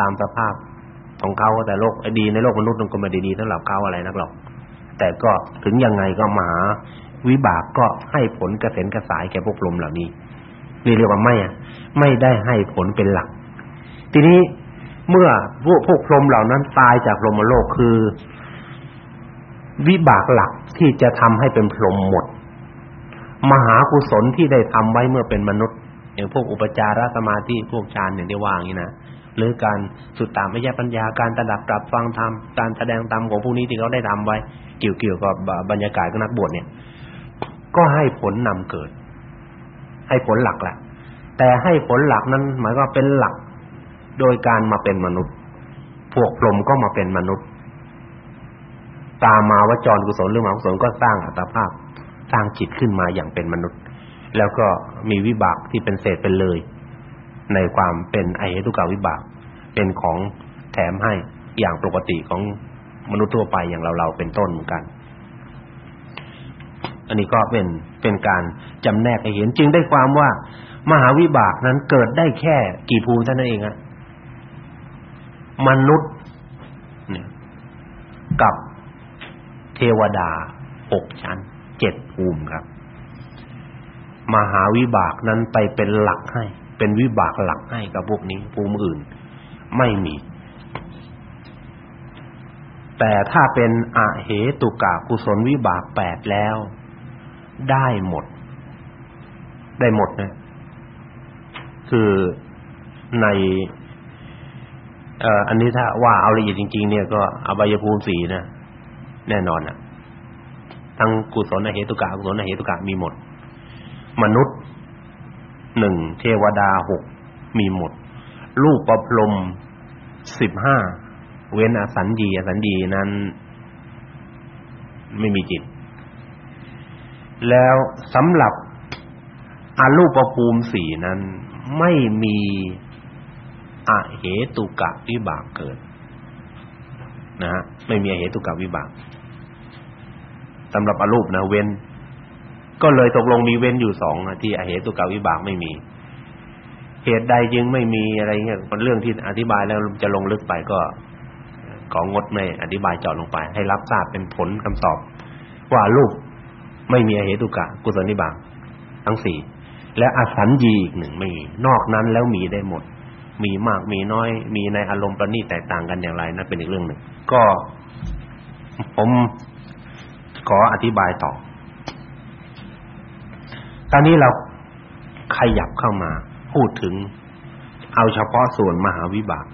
ตามสภาพของเขาแต่โลกไอ้ดีในโลกมนุษย์มันก็ไม่ได้ดีสำหรับเขาอะไรนักหรอก แต่ก็ถึงยังไงก็มหาวิบากก็ให้ผลกระเส็นกระสายแก่พวกลมเหล่านี้นี่เรียกว่าไม่อะไม่ได้ให้ผลเป็นหลัก ทีนี้เมื่อพวกพวกพรหมเหล่านั้นตายจากพรหมโลกคือ วิบากหลักที่จะทำให้เป็นพรหมหมด มหากุศลที่ได้ทำไว้เมื่อเป็นมนุษย์อย่างพวกอุปจารสมาธิพวกฌานอย่างที่ว่าอย่างนี้นะ หรือการสุดตามไม่แยปัญญาการตระดับปรับฟังธรรมการแสดงธรรมของผู้นี้ที่เขาได้ทำไว้ เกี่ยวเกี่ยวกับบรรยากาศของนักบวชเนี่ย ก็ให้ผลนำเกิด ให้ผลหลักแหละแต่ให้ผลหลักนั้น หมายว่าเป็นหลัก โดยการมาเป็นมนุษย์ พวกพรหมก็มาเป็นมนุษย์ ตามมาวจรกุศลหรือมหากุศลก็สร้างอัตภาพ สร้างจิตขึ้นมาอย่างเป็นมนุษย์ แล้วก็มีวิบากที่เป็นเศษเป็นเลย ในความเป็นไอเหตุกาวิบาก เป็นของแถมให้อย่างปกติของมนุษย์ทั่วไปอย่างเราๆเป็นต้นเหมือนกัน อันนี้ก็เป็นเป็นการจำแนกให้เห็นจึงได้ความว่ามหาวิบากนั้นเกิดได้แค่กี่ภูมิเท่านั้นเองอะมนุษย์เนี่ยกับเทวดาหกชั้นเจ็ดภูมิครับ มหาวิบากนั้นไปเป็นหลักให้ เป็นวิบากหลักให้กับพวกนี้ภูมิอื่น ไม่มี แต่ถ้าเป็นอเหตุกะกุศลวิบากแปดแล้ว ได้หมด ได้หมดนะ คือในเอ่ออันนี้ถ้าว่าเอาละเอียดจริง ๆ เนี่ยก็อบายภูมิสี่นะแน่นอนน่ะทั้งกุศลอเหตุกะกุศลอเหตุกะมีหมด มนุษย์ หนึ่งเทวดาหกมีหมด รูปประพรมสิบห้าเว้นอสัญญีอสัญญีนั้น ไม่มีจิต แล้วสำหรับอรูปภูมิสี่นั้น ไม่มีอเหตุกะวิบากเกิด นะฮะไม่มีอเหตุกะวิบากสำหรับอรูปนะเว้น ก็เลยตกลงมีเว้นอยู่สองที่อเหตุกะวิบากไม่มี เหตุใดจึงไม่มีอะไรเงี้ยเป็นเรื่องที่อธิบายแล้วจะลงลึกไปก็ของดไม่อธิบายเจาะลงไป ให้รับทราบเป็นผลคำตอบ ว่ารูปไม่มีอเหตุกะกุศลนิบากทั้งสี่และอสัญญีอีกหนึ่งไม่มีนอกนั้นแล้วมีได้หมด มีมากมีน้อย มีในอารมณ์ประณีตแตกต่างกันอย่างไรนั่นเป็นอีกเรื่องหนึ่ง ก็ผมขออธิบายต่อ ตอนนี้เราขยับเข้ามา พูดถึง เอาเฉพาะส่วนมหาวิบาก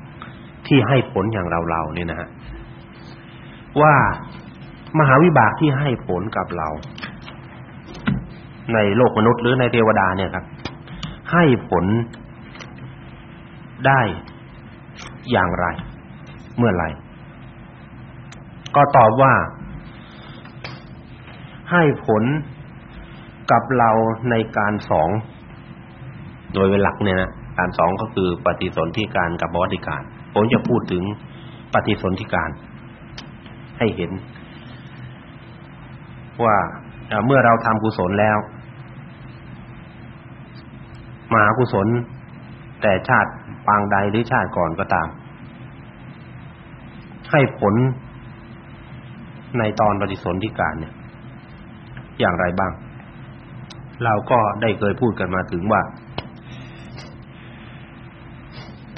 ที่ให้ผลอย่างเราๆเนี่ยนะฮะว่ามหาวิบากที่ให้ผลกับเรา ในโลกมนุษย์หรือในเทวดาเนี่ยครับ ให้ผลได้อย่างไร เมื่อไรก็ตอบว่า ให้ผล กับเราในการสอง โดยเป็นหลักเนี่ยนะการสองก็คือปฏิสนธิการกับบวติการผมจะพูดถึงปฏิสนธิการ ให้เห็น ว่าเมื่อเราทำกุศลแล้วมหากุศล แต่ชาติปางใดหรือชาติก่อนก็ตาม ให้ผลในตอนปฏิสนธิการเนี่ย อย่างไรบ้าง เราก็ได้เคยพูดกันมาถึงว่า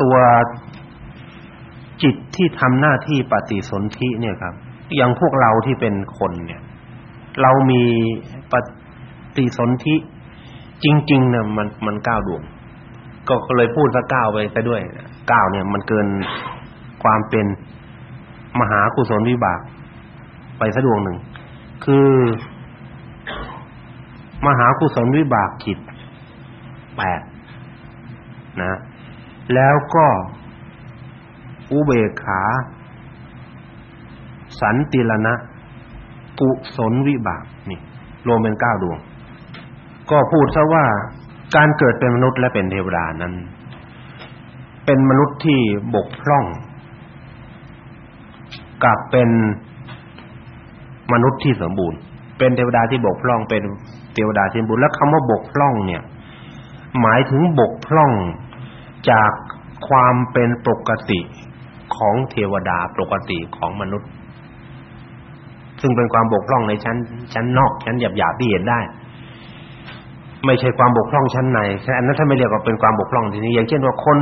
ตัวจิตที่ทำหน้าที่ปฏิสนธิเนี่ยครับอย่างพวกเราที่เป็นคนเนี่ย เรามีปฏิสนธิจริงๆเนี่ยมันมันก้าวดวงก็เลยพูดซะก้าวไปซะด้วยก้าวเนี่ยมันเกินความเป็นมหากุศลวิบาก ไปซะดวงหนึ่ง คือ มหากุศลวิบากจิตแปดนะ แล้วก็อุเบกขา สันติลนะกุศลวิบากนี่รวมเป็นเก้าดวง ก็พูดซะว่าการเกิดเป็นมนุษย์และเป็นเทวดานั้น เป็นมนุษย์ที่บกพร่อง กับเป็นมนุษย์ที่สมบูรณ์ เป็นเทวดาที่บกพร่องเป็น เทวดาที่สมบูรแล้วคำว่าบกพร่องเนี่ย หมายถึงบกพร่องจากความเป็นปกติของเทวดาปกติของมนุษย์ ซึ่งเป็นความบกพร่องในชั้น ชั้นนอกชั้นหยาบๆที่เห็นได้ ไม่ใช่ความบกพร่องชั้นในอันนั้นถ้าไม่เรียกว่าเป็นความบกพร่องทีนี้อย่างเช่นว่าคน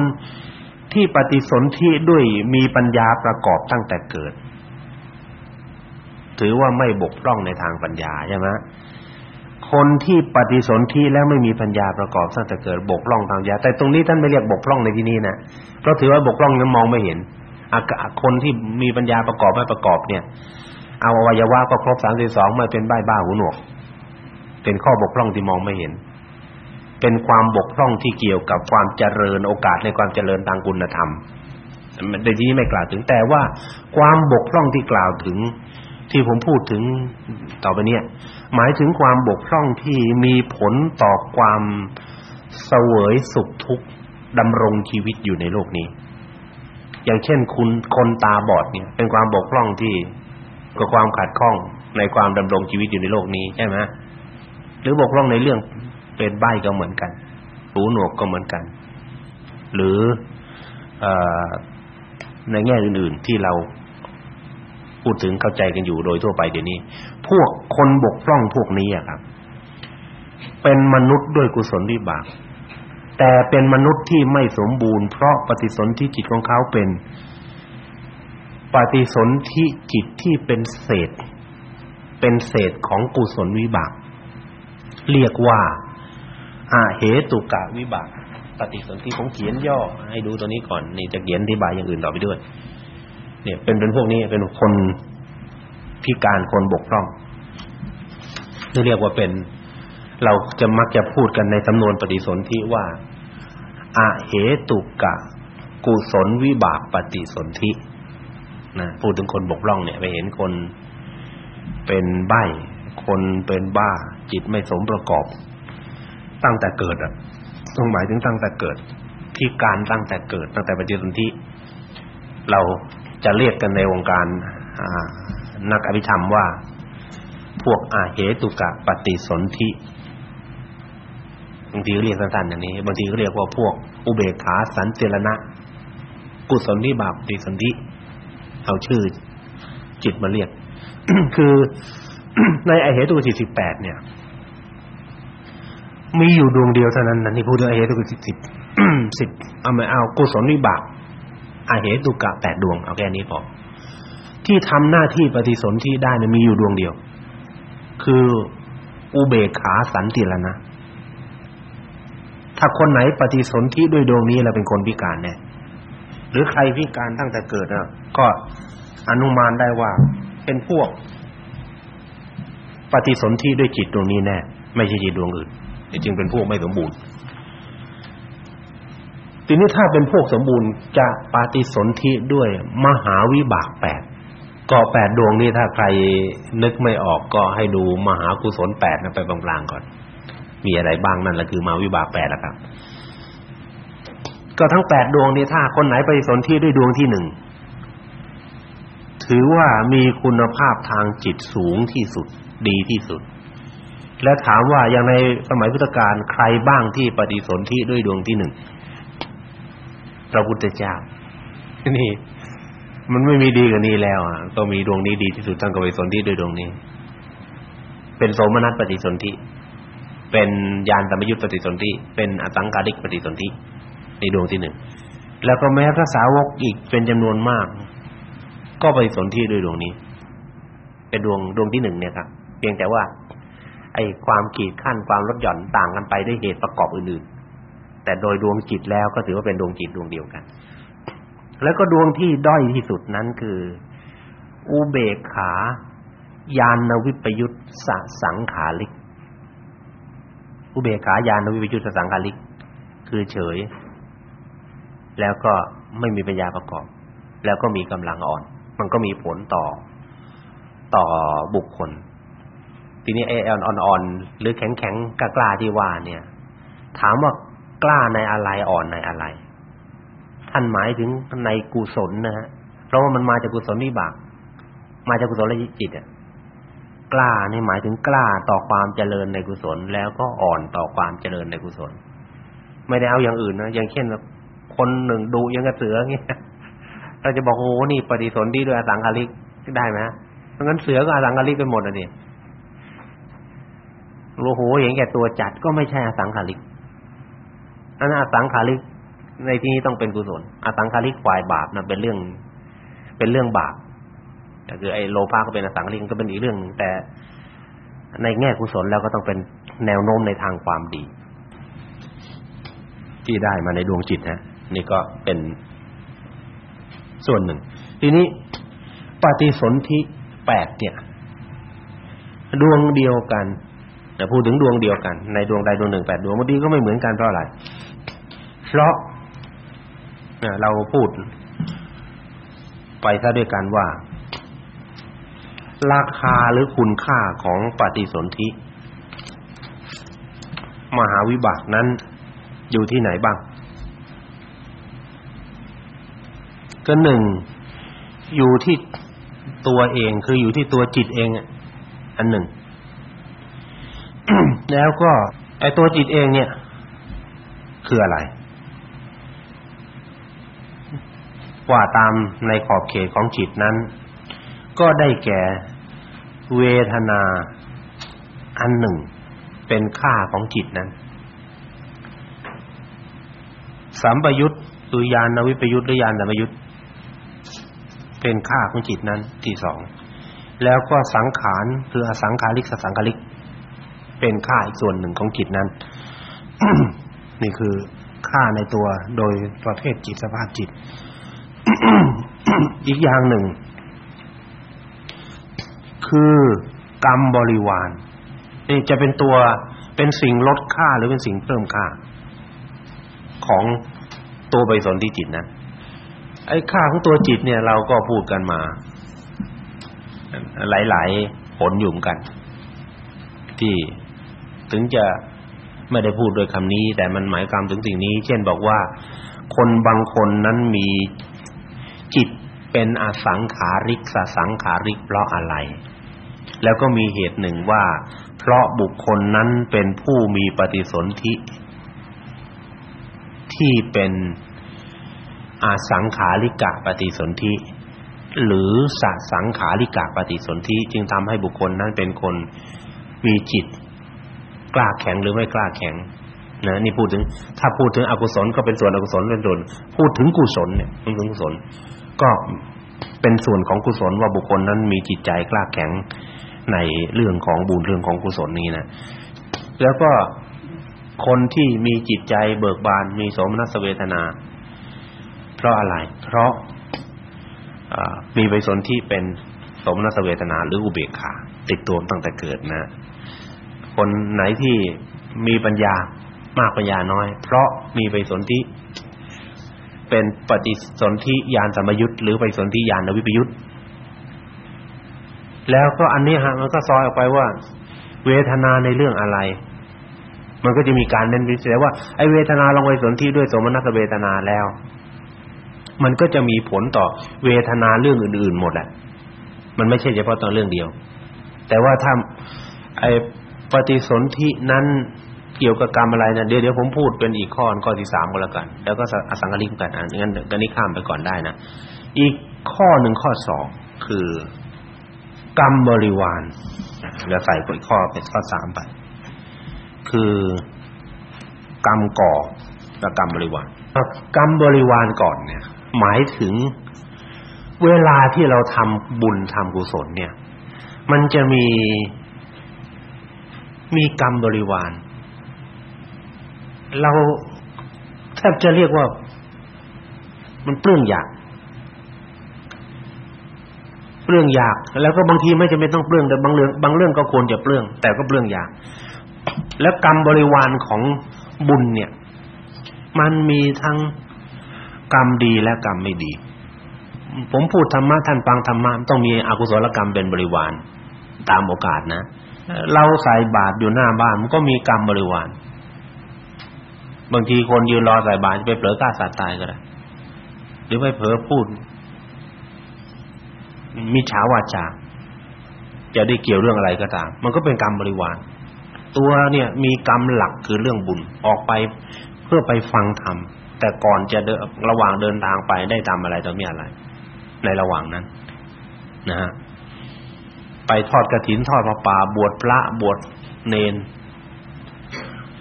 ที่ปฏิสนธิด้วยมีปัญญาประกอบตั้งแต่เกิด ถือว่าไม่บกพร่องในทางปัญญาใช่ไหม คนที่ปฏิสนธิแล้วไม่มีปัญญาประกอบตั้งแต่เกิดบกพร่องทางปัญาแต่ตรงนี้ท่านไม่เรียกบกพร่องในที่นี้นะเพราะถือว่าบกพร่องนั้นมองไม่เห็นคนที่มีปัญญาประกอบไม่ประกอบเนี่ย เอาอวัยวะก็ครบ32ไม่เป็นใบ้บ้าหูหนวก เป็นข้อบกพร่องที่มองไม่เห็น เป็นความบกพร่องที่เกี่ยวกับความเจริญโอกาสในความเจริญทางคุณธรรมในที่นี้ไม่กล่าวถึงแต่ว่าความบกพร่องที่กล่าวถึง ที่ผมพูดถึงต่อไปนี้หมายถึงความบกพร่องที่มีผลต่อความเสวยสุขทุกข์ดำรงชีวิตอยู่ในโลกนี้ อย่างเช่นคุณคนตาบอดเนี่ย เป็นความบกพร่องที่กับความขัดข้องในความดำรงชีวิตอยู่ในโลกนี้ใช่ไหมหรือบกพร่องในเรื่องเป็นใบ้ก็เหมือนกันหูหนวกก็เหมือนกัน หรืออในแง่อื่น ๆที่เรา พูดถึงเข้าใจกันอยู่โดยทั่วไปเดี๋ยวนี้ พวกคนบกพร่องพวกนี้อะครับ เป็นมนุษย์ด้วยกุศลวิบาก แต่เป็นมนุษย์ที่ไม่สมบูรณ์เพราะปฏิสนธิจิตของเขาเป็น ปฏิสนธิจิตที่เป็นเศษ เป็นเศษของกุศลวิบาก เรียกว่าอาเหตุกะวิบาก ปฏิสนธิของเขียนย่อ ให้ดูตัวนี้ก่อน นี่จะเขียนอธิบายอย่างอื่นต่อไปด้วย เนี่ยเป็นเป็นพวกนี้เป็นคนพิการคนบกพร่องที่เรียกว่าเป็นเราจะมักจะพูดกันในสำนวนปฏิสนธิว่าอาเหตุกะ กุศลวิบากปฏิสนธินะพูดถึงคนบกพร่องเนี่ย ไปเห็นคนเป็นใบ้คนเป็นบ้า จิตไม่สมประกอบ ตั้งแต่เกิดอะต้องหมายถึงตั้งแต่เกิดพิการตั้งแต่เกิด ตั้งแต่ปฏิสนธิเรา จะเรียกกันในวงการนักอภิธรรมว่าพวกอาเหตุกะปฏิสนธิบางทีก็เรียกสั้นๆอย่างนี้ บางทีก็เรียกว่าพวกอุเบกขาสันเจรณะ กุศลวิบากปฏิสนธิเอาชื่อจิตมาเรียก คือในอเหตุกสิบแปดเนี่ย มีอยู่ดวงเดียวเท่านั้นนะนี่พูดถึงอเหตุกสิบสิบสิบเอาไม่เอากุศลวิบาก อาเหตุกะแปดดวงเอาแค่นี้พอที่ทำหน้าที่ปฏิสนธิได้เนี่ยมีอยู่ดวงเดียว คืออุเบกขาสันติลนะถ้าคนไหนปฏิสนธิด้วยดวงนี้แล้วเป็นคนพิการแน่หรือใครพิการตั้งแต่เกิดนะก็อนุมานได้ว่าเป็นพวก ปฏิสนธิด้วยจิตดวงนี้แน่ไม่ใช่จิตดวงอื่นจึงเป็นพวกไม่สมบูรณ์ ทีนี้ถ้าเป็นพวกสมบูรณ์จะปาฏิสนธิด้วยมหาวิบากแปดก็แปดดวงนี้ถ้าใครนึกไม่ออกก็ให้ดูมหากุศลแปดนะไปบางๆก่อน มีอะไรบ้างนั่นแหละคือมหาวิบากแปดละครับ ก็ทั้งแปดดวงนี้ถ้าคนไหนไปสนธิด้วยดวงที่หนึ่งถือว่ามีคุณภาพทางจิตสูงที่สุดดีที่สุด และถามว่าอย่างในสมัยพุทธกาลใครบ้างที่ปฏิสนธิด้วยดวงที่หนึ่ง พระพุทธเจ้านี่มันไม่มีดีกว่านี้แล้วอะก็มีดวงนี้ดีที่สุดท่านก็ไปสนธิด้วยดวงนี้ เป็นโสมนัสปฏิสนธิเป็นญาณธรรมยุทธปฏิสนธิเป็นอสังการิกปฏิสนธิในดวงที่หนึ่งแล้วก็แม้พระสาวกอีกเป็นจำนวนมาก ก็ไปสนธิด้วยดวงนี้ เป็นดวงดวงที่หนึ่งเนี่ยครับเพียงแต่ว่า ไอ้ความขีดขั้นความลดหย่อนต่างกันไปด้วยเหตุประกอบอื่นๆ แต่โดยดวงจิตแล้วก็ถือว่าเป็นดวงจิตดวงเดียวกัน แล้วก็ดวงที่ด้อยที่สุดนั้นคือ อุเบกขา ญาณวิปยุตสสังขาริก อุเบกขาญาณวิปยุตสสังขาริก คือเฉย แล้วก็ไม่มีปัญญาประกอบ แล้วก็มีกำลังอ่อน มันก็มีผลต่อต่อบุคคล ทีนี้ไอ้อ่อนๆหรือแข็งๆกล้าๆที่ว่าเนี่ย ถามว่า กล้าในอะไรอ่อนในอะไร ท่านหมายถึงในกุศลนะฮะเพราะว่ามันมาจากกุศลวิบาก มาจากกุศลจิตอะกล้านี่หมายถึงกล้าต่อความเจริญในกุศล แล้วก็อ่อนต่อความเจริญในกุศล ไม่ได้เอาอย่างอื่นนะอย่างเช่นคนหนึ่งดุยังกระเสือเงี้ยเราจะบอกโอ้นี่ปฏิสนธิด้วยอสังขาริกได้ไหมเพราะงั้นเสือก็อสังขาริกไปหมดอะดิโอ้โหเห็นแก่ตัวจัดก็ไม่ใช่อสังขาริก อันนั้นอสังขาริกในที่นี้ต้องเป็นกุศลอสังขาริกฝ่ายบาปนะเป็นเรื่อง เป็นเรื่องบาปก็คือไอ้โลภะก็เป็นอสังขาริกก็เป็นอีกเรื่องนึงแต่ ในแง่กุศลแล้วก็ต้องเป็นแนวโน้มในทางความดี ที่ได้มาในดวงจิตฮะนี่ก็เป็นส่วนหนึ่ง ทีนี้ปฏิสนธิแปดเนี่ย ดวงเดียวกันแต่พูดถึงดวงเดียวกัน ในดวงใดดวงหนึ่งแปดดวงบางทีก็ไม่เหมือนกันเพราะอะไร เพราะเราพูดไปซะด้วยกันว่า ราคาหรือคุณค่าของปฏิสนธิ มหาวิบากนั้นอยู่ที่ไหนบ้าง ก็หนึ่งอยู่ที่ตัวเองคืออยู่ที่ตัวจิตเองอันหนึ่ง แล้วก็ไอ้ตัวจิตเองเนี่ย คืออะไร ว่าตามในขอบเขตของจิตนั้น ก็ได้แก่เวทนาอันหนึ่ง เป็นค่าของจิตนั้นสัมปยุตคือยานวิปยุตหรือยานสัมปยุตเป็นค่าของจิตนั้นที่สองแล้วก็สังขารคืออสังขาริกสสังขาริก เป็นค่าอีกส่วนหนึ่งของจิตนั้น นี่คือค่าในตัวโดยประเภทจิตสภาพจิต อีกอย่างหนึ่ง คือกรรมบริวารนี่จะเป็นตัวเป็นสิ่งลดค่าหรือเป็นสิ่งเพิ่มค่า ของตัวไปสนที่จิตนะไอ้ค่าของตัวจิตเนี่ย เราก็พูดกันมา หลายๆผลอยู่เหมือนกัน ที่ถึงจะไม่ได้พูดโดยคำนี้ แต่มันหมายความถึงสิ่งนี้ เช่นบอกว่า คนบางคนนั้นมี เป็นอสังขาริกสสังขาริกเพราะอะไร แล้วก็มีเหตุหนึ่งว่า เพราะบุคคลนั้นเป็นผู้มีปฏิสนธิที่เป็นอาสังขาริกะปฏิสนธิหรือสสังขาริกะปฏิสนธิจึงทำให้บุคคลนั้นเป็นคนมีจิต กล้าแข็งหรือไม่กล้าแข็งนะนี่พูดถึง ถ้าพูดถึงอกุศลก็เป็นส่วนอกุศลเป็นส่วนพูดถึงกุศลเนี่ยพูดถึงกุศล ก็เป็นส่วนของกุศลว่าบุคคลนั้นมีจิตใจกล้าแข็งในเรื่องของบุญเรื่องของกุศลนี้นะแล้วก็คนที่มีจิตใจเบิกบานมีโสมนัสเวทนา เพราะอะไร เพราะมีไปสนที่เป็นสมนัสเวทนาหรืออุเบกขาติดตัวตั้งแต่เกิดนะ คนไหนที่มีปัญญามากปัญญาน้อย เพราะมีไปสนที่ เป็นปฏิสนธิญาณสัมยุตหรือไปสนธิญาณวิปยุตแล้วก็อันนี้ฮะมันก็ซอยออกไปว่า เวทนาในเรื่องอะไร มันก็จะมีการเน้นวิจัยว่าไอ้เวทนาลงไปสนที่ด้วยสมนัสเวทนาแล้ว มันก็จะมีผลต่อเวทนาเรื่องอื่น ๆ หมดแหละมันไม่ใช่เฉพาะตอนเรื่องเดียว แต่ว่าถ้าไอ้ปฏิสนธินั้น เกี่ยวกับกรรมอะไรนะเดี๋ยวเดี๋ยวผมพูดเป็นอีกข้อข้อที่3ก็แล้วกัน แล้วก็อสังกลิกกันอันงั้นก็นี้ข้ามไปก่อนได้นะ อีกข้อหนึ่งข้อ2คือกรรมบริวารแล้วใส่อีกข้อเป็นข้อ3ไป คือกรรมก่อกับกรรมบริวารกรรมบริวารก่อนเนี่ย หมายถึงเวลาที่เราทำบุญทำกุศลเนี่ย มันจะมีมีกรรมบริวาร เราแทบจะเรียกว่า มันเปลื้องอยากเปลื้องอยาก แล้วก็บางทีไม่จำเป็นต้องเปลื้องแต่บางเรื่องบางเรื่องก็ควรจะเปลื้องแต่ก็เปลื้องอยาก แล้วกรรมบริวารของบุญเนี่ย มันมีทั้งกรรมดีและกรรมไม่ดี ผมพูดธรรมะท่านฟังธรรมะต้องมีอกุศลกรรมเป็นบริวารตามโอกาสนะ เราใส่บาตรอยู่หน้าบ้านมันก็มีกรรมบริวาร บางทีคนยืนรอใส่บาตรไปเผลอฆ่าสัตว์ตายก็ได้หรือไปเผลอพูดมิจฉาวาจาจะได้เกี่ยวเรื่องอะไรก็ตาม มันก็เป็นกรรมบริวาร ตัวเนี่ยมีกรรมหลักคือเรื่องบุญออกไปเพื่อไปฟังธรรมแต่ก่อนจะเดระหว่างเดินทางไปได้ทำอะไรต่อมีอะไร ในระหว่างนั้น นะฮะไปทอดกฐินทอดพระป่าบวชพระบวชเนน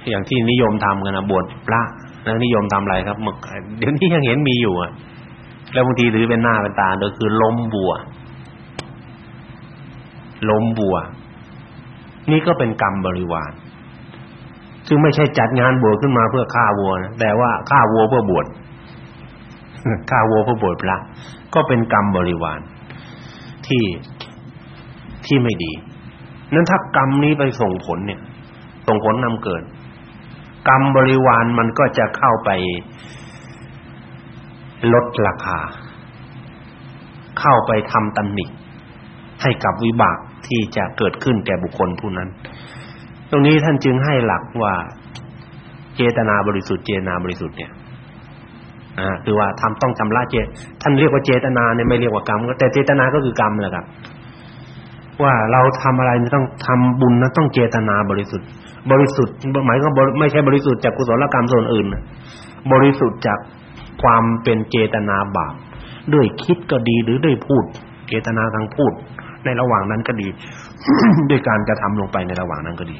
อย่างที่นิยมทำกันนะบวชพระแล้วนิยมทำอะไรครับเดี๋ยวนี้ยังเห็นมีอยู่อะแล้วบางทีถือเป็นหน้าเป็นตาโดยคือล้มบัว ล้มบัว นี่ก็เป็นกรรมบริวารซึ่งไม่ใช่จัดงานบวชขึ้นมาเพื่อฆ่าวัวนะแต่ว่าฆ่าวัวเพื่อบวชฆ่าวัวเพื่อบวชพระก็เป็นกรรมบริวารที่ที่ไม่ดี นั้นถ้ากรรมนี้ไปส่งผลเนี่ย ส่งผลนำเกิด กรรมบริวารมันก็จะเข้าไปลดราคา เข้าไปทำตำหนิให้กับวิบากที่จะเกิดขึ้นแก่บุคคลผู้นั้น ตรงนี้ท่านจึงให้หลักว่าเจตนาบริสุทธิ์เจตนาบริสุทธิ์เนี่ยอ่าคือว่าทำต้องชำระเจท่านเรียกว่าเจตนาเนี่ยไม่เรียกว่ากรรมแต่เจตนาก็คือกรรมแหละครับ ว่าเราทำอะไรต้องทำบุญนะต้องเจตนาบริสุทธิ์ บริสุทธิ์หมายก็ไม่ใช่บริสุทธิ์จากกุศลกรรมส่วนอื่นบริสุทธิ์จากความเป็นเจตนาบาปด้วยคิดก็ดีหรือด้วยพูด เจตนาทางพูด ในระหว่างนั้นก็ดี ด้วยการกระทำลงไปในระหว่างนั้นก็ดี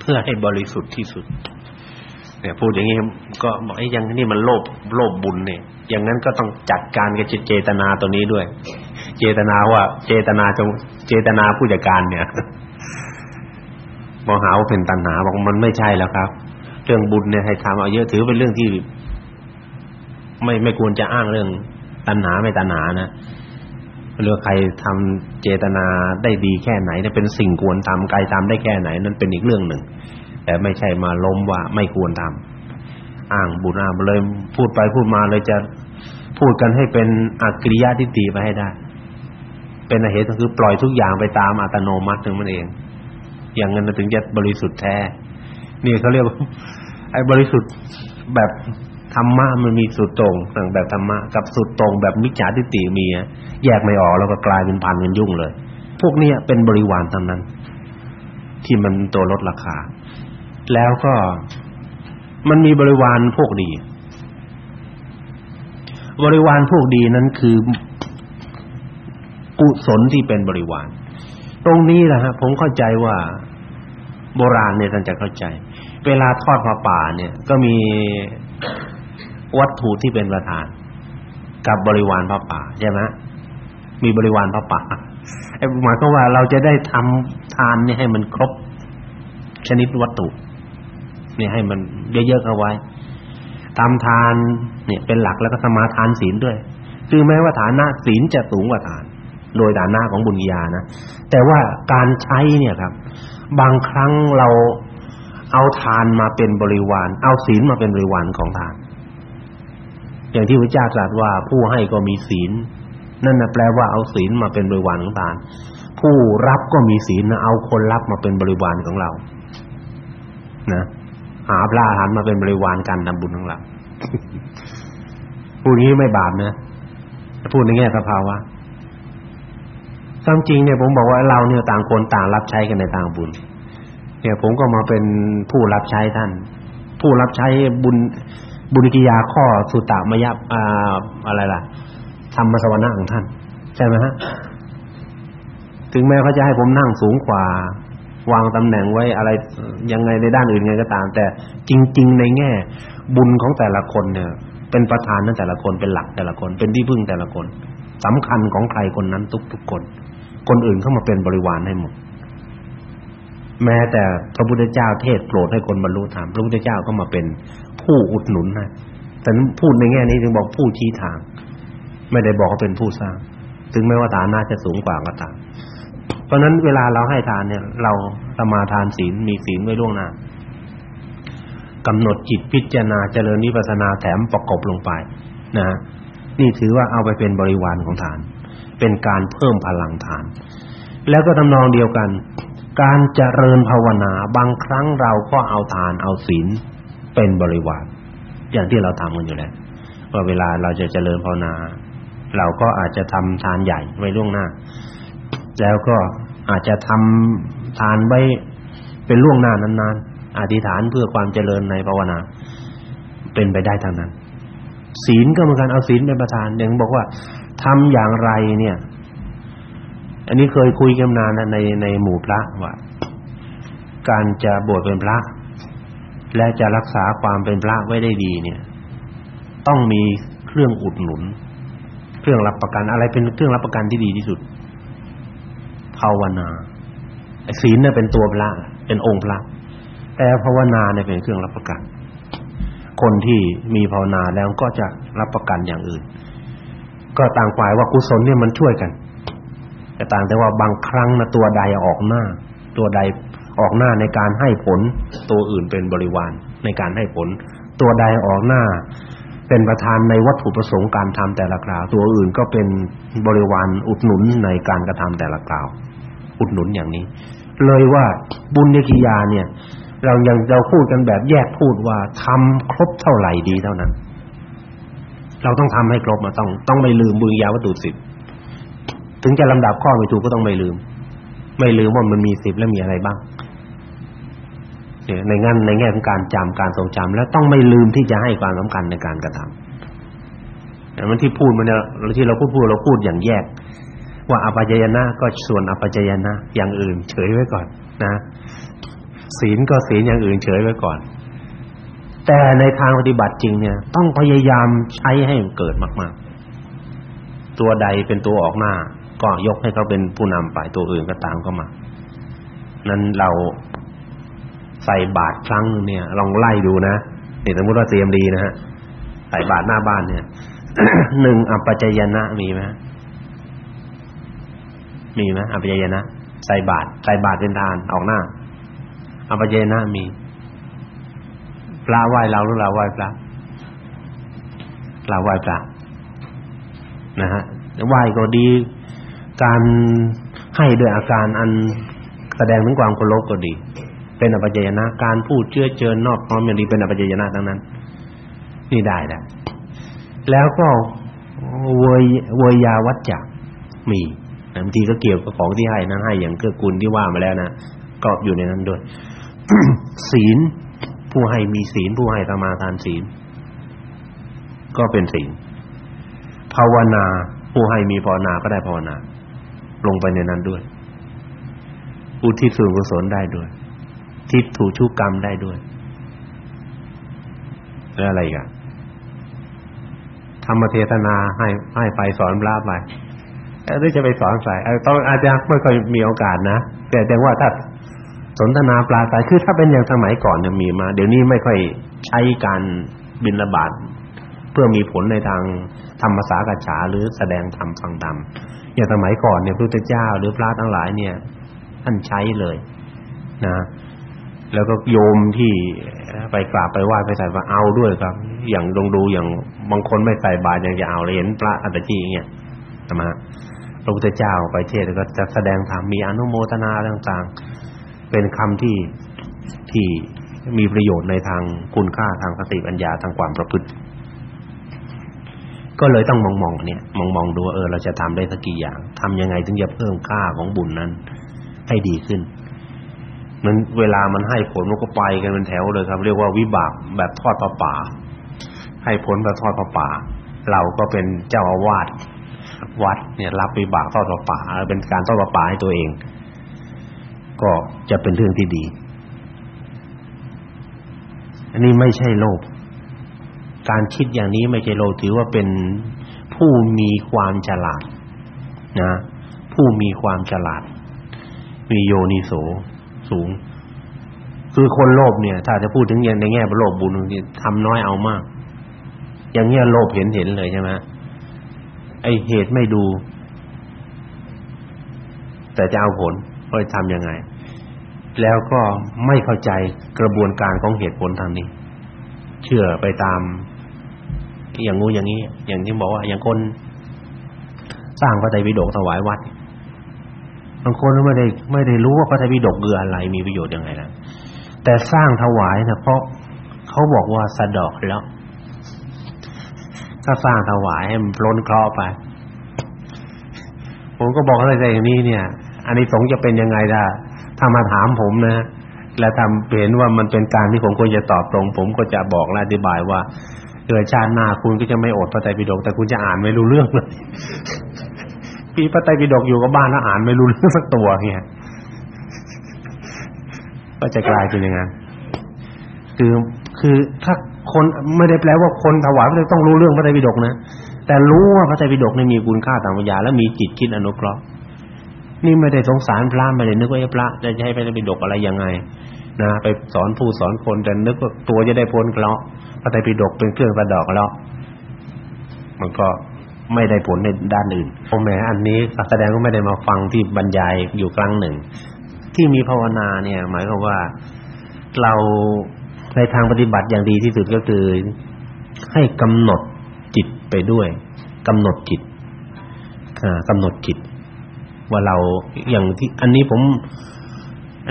เพื่อให้บริสุทธิ์ที่สุดเนี่ยพูดอย่างนี้ก็บอกไอ้ยังนี่มันโลภโลภบุญเนี่ย อย่างนั้นก็ต้องจัดการกับเจตนาตัวนี้ด้วย เจตนาว่าเจตนาจงเจตนาผู้จัดการเนี่ยบอกหาว่าเป็นตัณหาบอกมันไม่ใช่แล้วครับ เรื่องบุญเนี่ยให้ทำเอาเยอะถือเป็นเรื่องที่ ไม่ไม่ควรจะอ้างเรื่องตัณหาไม่ตัณหานะเรื่องใครทำเจตนาได้ดีแค่ไหนเนี่ยเป็นสิ่งควรทำใครทำได้แค่ไหน นั่นเป็นอีกเรื่องหนึ่ง แต่ไม่ใช่มาล้มว่าไม่ควรทำอ้างบุญอ้างเลยพูดไปพูดมาเลยจะพูดกันให้เป็นอักริยะทิฏฐิไปให้ได้ เป็นเหตุก็คือปล่อยทุกอย่างไปตามอัตโนมัติถึงมันเอง อย่างนั้นถึงจะบริสุทธิ์แท้ นี่เขาเรียกว่าไอ้บริสุทธิ์แบบธรรมะมันมีสุดตรงต่างแบบธรรมะกับสุดตรงแบบมิจฉาทิฏฐิมีแยกไม่ออกแล้วก็กลายเป็นพันกันยุ่งเลย พวกนี้เป็นบริวารทั้งนั้น ที่มันตัวลดราคา แล้วก็มันมีบริวารพวกดี บริวารพวกดีนั้นคือ กุศลที่เป็นบริวาร ตรงนี้แหละฮะผมเข้าใจว่าโบราณเนี่ยท่านจะเข้าใจ เวลาทอดผ้าป่าเนี่ยก็มีวัตถุที่เป็นประธาน กับบริวารพระป่าใช่ไหมมีบริวารพระป่าไอ้หมายความว่าเราจะได้ทำทานนี่ให้มันครบ ชนิดวัตถุเนี่ยให้มันเยอะๆเอาไว้ทำทานเนี่ยเป็นหลักแล้วก็สมาทานศีลด้วย คือแม้ว่าฐานะศีลจะสูงกว่าทาน โดยฐานะของบุญญานะ แต่ว่าการใช้เนี่ยครับ บางครั้งเราเอาทานมาเป็นบริวาร เอาศีลมาเป็นบริวารของทาน อย่างที่พระเจ้าตรัสว่าผู้ให้ก็มีศีล นั่นน่ะแปลว่าเอาศีลมาเป็นบริวารของทาน ผู้รับก็มีศีลนะเอาคนรับมาเป็นบริวารของเรา นะ หาพระอรหันต์มาเป็นบริวารการทำบุญของเราพูดนี้ไม่บาปนะพูดในแง่สภาวะ ความจริงเนี่ยผมบอกว่าเราเนี่ยต่างคนต่างรับใช้กันในทางบุญ เนี่ยผมก็มาเป็นผู้รับใช้ท่าน ผู้รับใช้บุญบุญกิยาข้อสุตตมยะอ่าอะไรล่ะธรรมสวรรค์ของท่าน ใช่ไหมฮะถึงแม้เขาจะให้ผมนั่งสูงกว่าวางตำแหน่งไว้อะไรยังไงในด้านอื่นไงก็ตาม แต่จริง ๆ ในแง่ บุญของแต่ละคนเนี่ย เป็นประธานนั้นแต่ละคนเป็นหลักแต่ละคนเป็นที่พึ่งแต่ละคนสำคัญของใครคนนั้นทุกๆคน คนอื่นเข้ามาเป็นบริวารให้หมด แม้แต่พระพุทธเจ้าเทศโปรดให้คนบรรลุธรรมพระพุทธเจ้าก็มาเป็นผู้อุดหนุนให้แต่พูดในแง่นี้จึงบอกผู้ชี้ทาง ไม่ได้บอกว่าเป็นผู้สร้าง ถึงแม้ว่าฐานะจะสูงกว่าก็ตามเพราะนั้นเวลาเราให้ทานเนี่ย เราสมาทานศีลมีศีลไว้ล่วงหน้ากำหนดจิตพิจารณาเจริญวิปัสสนาแถมประกบลงไปนะนี่ถือว่าเอาไปเป็นบริวารของทาน เป็นการเพิ่มพลังทาน แล้วก็ทำนองเดียวกัน การเจริญภาวนาบางครั้งเราก็เอาทานเอาศีลเป็นบริวารอย่างที่เราทำกันอยู่แล้วว่าเวลาเราจะเจริญภาวนา เราก็อาจจะทำทานใหญ่ไว้ล่วงหน้า แล้วก็อาจจะทำทานไว้เป็นล่วงหน้านานๆอธิษฐานเพื่อความเจริญในภาวนา เป็นไปได้ทั้งนั้น ศีลก็เหมือนกันเอาศีลเป็นประธานอย่างบอกว่าทำอย่างไรเนี่ย อันนี้เคยคุยกันนานในในหมู่พระว่าการจะบวชเป็นพระ และจะรักษาความเป็นพระไว้ได้ดีเนี่ย ต้องมีเครื่องอุดหนุน เครื่องรับประกันอะไรเป็นเครื่องรับประกันที่ดีที่สุดภาวนาศีลเนี่ยเป็นตัวพระเป็นองค์พระแต่ภาวนาเนี่ยเป็นเครื่องรับประกัน คนที่มีภาวนาแล้วก็จะรับประกันอย่างอื่น ก็ต่างฝ่ายว่ากุศลเนี่ยมันช่วยกัน แต่ต่างแต่ว่าบางครั้งนะตัวใดออกหน้า ตัวใดออกหน้าในการให้ผล ตัวอื่นเป็นบริวารในการให้ผล ตัวใดออกหน้า เป็นประธานในวัตถุประสงค์การทำแต่ละคราว ตัวอื่นก็เป็นบริวารอุดหนุนในการกระทำแต่ละคราว อุดหนุนอย่างนี้ เลยว่าบุญญกิยาเนี่ย เรายังเราพูดกันแบบแยกพูดว่าทำครบเท่าไหร่ดีเท่านั้น เราต้องทำให้ครบมาต้องต้องไม่ลืมบุญญาวัตถุสิบถึงจะลำดับข้อไม่ถูกก็ต้องไม่ลืม ไม่ลืมว่ามันมีสิบและมีอะไรบ้างในงั้นในแง่ของการจำการทรงจำแล้วต้องไม่ลืมที่จะให้ความสำคัญในการกระทำแต่มันที่พูดมันเนี่ยที่เราพูดพูดเราพูดอย่างแยก ว่าอปัจจยนะก็ส่วนอปัจจยนะอย่างอื่น เฉยไว้ก่อนนะ ศีลก็ศีลอย่างอื่นเฉยไว้ก่อน แต่ในทางปฏิบัติจริงเนี่ย ต้องพยายามใช้ให้เกิดมากๆ ตัวใดเป็นตัวออกหน้า ก็ยกให้เขาเป็นผู้นำไปตัวอื่นก็ตามเข้ามา นั้นเราใส่บาตรครั้งเนี่ย ลองไล่ดูนะนี่สมมติว่าเตรียมดีนะฮะใส่บาตรหน้าบ้านเนี่ยหนึ่งอปัจจยนะมีไหมมีไหมอปัจจยนะใส่บาตรใส่บาตรเป็นทานออกหน้า อปเจนะมีพระไหว้เราหรือเราไหว้พระเราไหว้พระนะฮะไหว้ก็ดี การให้ด้วยอาการอันแสดงถึงความเคารพก็ดี เป็นอปเจนะ การพูดเชื้อเจิญนอบน้อมอย่างดีเป็นอปเจนะทั้งนั้น นี่ได้แหละแล้วก็เวยเวยาวัจจะมีบางทีก็เกี่ยวกับของที่ให้นะให้อย่างเกื้อกูลที่ว่ามาแล้วนะก็อยู่ในนั้นด้วย ศีล ผู้ให้มีศีล ผู้ให้สมาทานศีล ก็เป็นศีล ภาวนา ผู้ให้มีภาวนาก็ได้ภาวนา ลงไปในนั้นด้วย อุทิศส่วนกุศลได้ด้วย ทิฏฐุชุกรรมได้ด้วยแล้วอะไรอีกอะธรรมเทศนาให้ให้ไปสอนพระไปเอ้จะไปสอนใส่ต้องอาจจะไม่ค่อยมีโอกาสนะ แต่แต่ว่าถ้า สนทนาปลาตายคือถ้าเป็นอย่างสมัยก่อนเนี่ยมีมา เดี๋ยวนี้ไม่ค่อยใช้การบินระบาดเพื่อมีผลในทางธรรมสากฉาหรือแสดงธรรมฟังธรรมอย่างสมัยก่อนเนี่ยพระพุทธเจ้า หรือพระทั้งหลายเนี่ยท่านใช้เลยนะ แล้วก็โยมที่ไปกราบไปไหว้ไปใส่ว่าเอาด้วยครับ อย่างลงดูอย่างบางคนไม่ใส่บาตรยังจะเอาเลยเห็นพระอัตจีอย่างเงี้ยใช่ไหมพระพุทธเจ้าไปเทศก็จะแสดงธรรมมีอนุโมทนาต่างๆ เป็นคำที่ที่มีประโยชน์ในทางคุณค่าทางสติปัญญาทางความประพฤติ ก็เลยต้องมองๆเนี่ยมองๆดูเออเราจะทำได้สักกี่อย่างทำยังไงถึงจะเพิ่มค่าของบุญนั้น ให้ดีขึ้น มันเวลามันให้ผลมันก็ไปกันเป็นแถวเลยครับ เรียกว่าวิบากแบบทอดประป่า ให้ผลแบบทอดประป่า เราก็เป็นเจ้าอาวาสวัดเนี่ยรับวิบากทอดประป่าเป็นการทอดประป่าให้ตัวเอง ก็จะเป็นเรื่องที่ดี อันนี้ไม่ใช่โลภการคิดอย่างนี้ไม่ใช่โลภถือว่าเป็นผู้มีความฉลาดนะ ผู้มีความฉลาด มีโยนิโสสูง คือคนโลภเนี่ย ถ้าจะพูดถึงอย่างในแง่โลภบุญนี่ทำน้อยเอามาก อย่างเงี้ยโลภเห็นเห็นเลยใช่ไหมไอเหตุไม่ดู แต่จะเอาผลก็ทำยังไง แล้วก็ไม่เข้าใจกระบวนการของเหตุผลทางนี้ เชื่อไปตาม อย่างงูอย่างนี้ อย่างที่บอกว่าอย่างคน สร้างพระไตรปิฎกถวายวัดบางคนไม่ได้ไม่ได้รู้ว่าพระไตรปิฎกคืออะไรมีประโยชน์ยังไงนะแต่สร้างถวายนะเพราะเขาบอกว่าสะดอกแล้วถ้าสร้างถวายให้มันล้นเคราะห์ไป ผมก็บอกอะไรอย่างนี้เนี่ย อันนี้สงจะเป็นยังไงล่ะ ถ้ามาถามผมนะ และทำเห็นว่ามันเป็นการที่ผมควรจะตอบตรง ผมก็จะบอกและอธิบายว่าเกิดชาติหน้าคุณก็จะไม่อดพระไตรปิฎกแต่คุณจะอ่านไม่รู้เรื่องเลยปีพระไตรปิฎกอยู่กับบ้านแล้วอ่านไม่รู้เรื่องสักตัวเงี้ยก็จะกลายเป็นอย่างนั้นคือคือถ้าคนไม่ได้แปลว่าคนถวายพระต้องรู้เรื่องพระไตรปิฎกนะแต่รู้ว่าพระไตรปิฎกนี่มีคุณค่าทางปัญญาและมีจิตคิดอนุเคราะห์ นี่ไม่ได้สงสารพระไม่ได้นึกว่าไอ้พระจะให้พระไตรปิฎกอะไรยังไงนะไปสอนผู้สอนคนแต่นึกว่าตัวจะได้พ้นเคราะห์พระไตรปิฎกเป็นเครื่องประดอกแล้ว มันก็ไม่ได้ผลในด้านอื่นผมแหมอันนี้แสดงว่าไม่ได้มาฟังที่บรรยายอยู่ครั้งหนึ่ง ที่มีภาวนาเนี่ย หมายความว่าเราในทางปฏิบัติอย่างดีที่สุดก็คือให้กำหนดจิตไปด้วยกำหนดจิตอ่ากำหนดจิต ว่าเราอย่างที่อันนี้ผม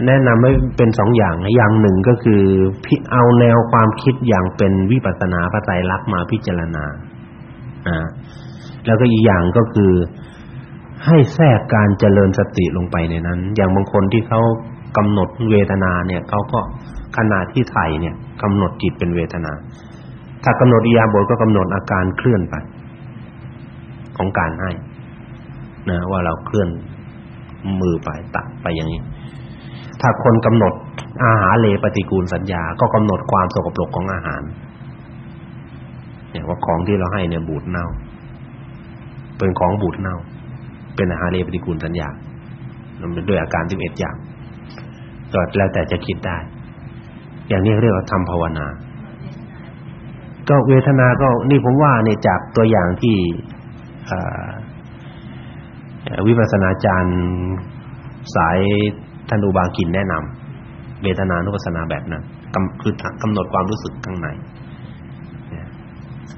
แนะนำให้เป็นสองอย่างอย่างหนึ่งก็คือพิเอาแนวความคิดอย่างเป็นวิปัสสนาพระไตรลักษณ์มาพิจารณาอ่าแล้วก็อีกอย่างก็คือให้แทรกการเจริญสติลงไปในนั้น อย่างบางคนที่เขากำหนดเวทนาเนี่ยเขาก็ขณะที่ไถ่เนี่ยกำหนดจิตเป็นเวทนา ถ้ากำหนดอิยาบทก็กำหนดอาการเคลื่อนไป ของการให้นะว่าเราเคลื่อน มือไปตักไปอย่างนี้ ถ้าคนกำหนดอาหารเลปฏิกูลสัญญา ก็กำหนดความสกปรกของอาหารเนี่ยว่าของที่เราให้เนี่ยบูดเน่า เป็นของบูดเน่า เป็นอาหารเลปฏิกูลสัญญามันเป็นด้วยอาการ11อย่างก็แล้วแต่จะคิดได้ อย่างนี้เรียกว่าทำภาวนา ก็เวทนาก็นี่ผมว่าเนี่ยจากตัวอย่างที่ วิปัสสนาจารย์สายท่านอุบากินแนะนำเวทนานุปัสสนาแบบนั้นคือกำหนดความรู้สึกข้างใน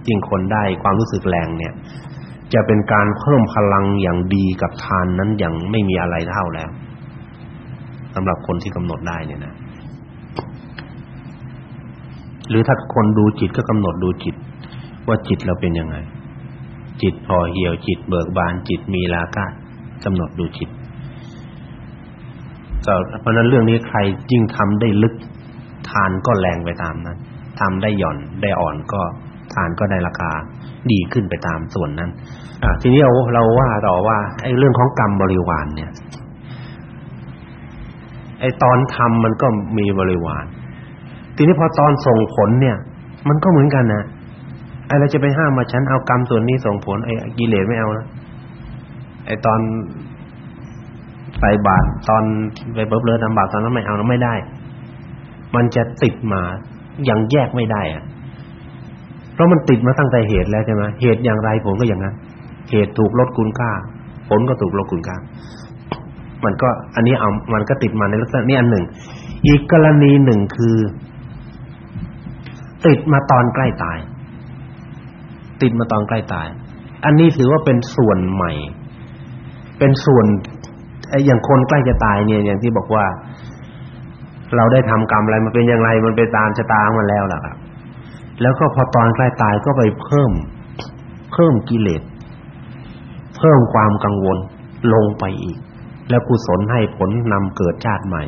ยิ่งคนได้ความรู้สึกแรงเนี่ย จะเป็นการเพิ่มพลังอย่างดีกับทานนั้นอย่างไม่มีอะไรเท่าแล้วสำหรับคนที่กำหนดได้เนี่ยนะ หรือถ้าคนดูจิตก็กำหนดดูจิต ว่าจิตเราเป็นยังไง จิตพอเหี่ยวจิตเบิกบานจิตมีราคะ กำหนดดูจิตเพราะนั้นเรื่องนี้ใครยิ่งทำได้ลึกทานก็แรงไปตามนั้นทำได้หย่อนได้อ่อนก็ทานก็ได้ราคาดีขึ้นไปตามส่วนนั้นทีนี้เราเราว่าต่อว่าไอ้เรื่องของกรรมบริวารเนี่ยไอ้ตอนทำมันก็มีบริวาร ทีนี้พอตอนส่งผลเนี่ย มันก็เหมือนกันนะไอ้เราจะไปห้ามว่าฉันเอากรรมส่วนนี้ส่งผลไอ้กิเลสไม่เอานะ ไอ้ตอนใส่บาตรตอนไปเบิบเลือทำบาปตอนนั้นไม่เอาแล้วไม่ได้ มันจะติดมาอย่างแยกไม่ได้อะเพราะมันติดมาตั้งแต่เหตุแล้วใช่ไหมเหตุอย่างไรผลก็อย่างนั้น เหตุถูกลดคุณค่า ผลก็ถูกลดคุณค่า มันก็ อันนี้เอา มันก็ติดมาในลักษณะนี้อันหนึ่ง อีกกรณีหนึ่งคือ ติดมาตอนใกล้ตาย ติดมาตอนใกล้ตาย อันนี้ถือว่าเป็นส่วนใหม่ เป็นส่วนอย่างคนใกล้จะตายเนี่ยอย่างที่บอกว่า เราได้ทำกรรมอะไรมันเป็นอย่างไรมันไปตามชะตาของมันแล้วล่ะครับแล้วก็พอตอนใกล้ตายก็ไปเพิ่ม เพิ่มกิเลสเพิ่มความกังวลลงไปอีก แล้วกุศลให้ผลนำเกิดชาติใหม่